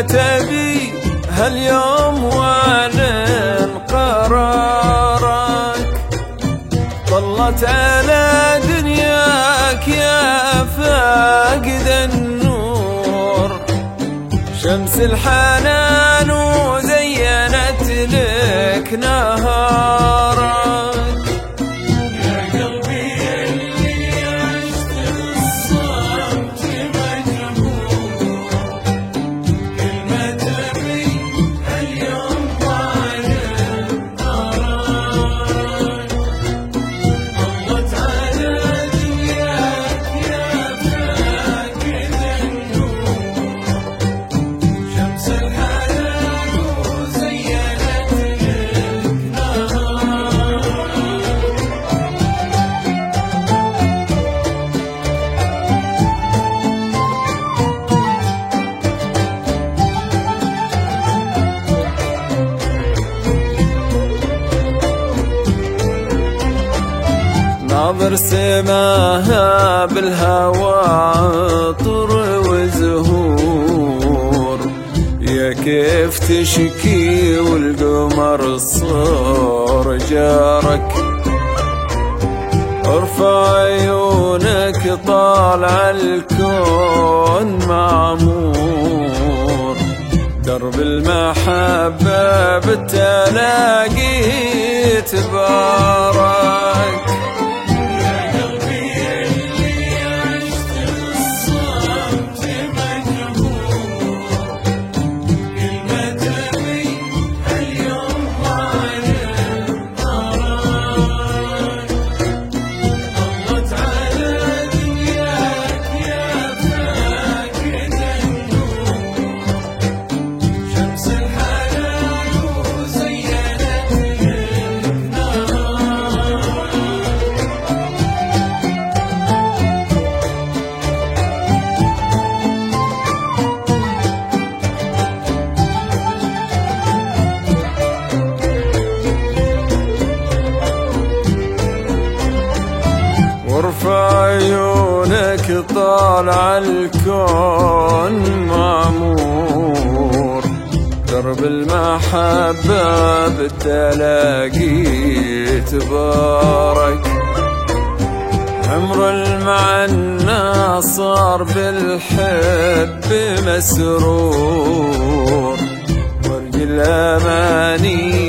تبي هاليوم واعلن قرارك طلت على دنياك يا فاقد النور. شمس الحنان وزينت لك نهارك. ناظر سماها بالهوى عطر وزهور. يا كيف تشكي والقمر صار جارك. ارفع عيونك طالع الكون معمور. درب المحبة بالتلاقي تبارك وارفع عيونك طالع الكون معمور درب المحبة بالتلاقي تبارك. عمر المعنى صار بالحب مسرور. ورق الأماني في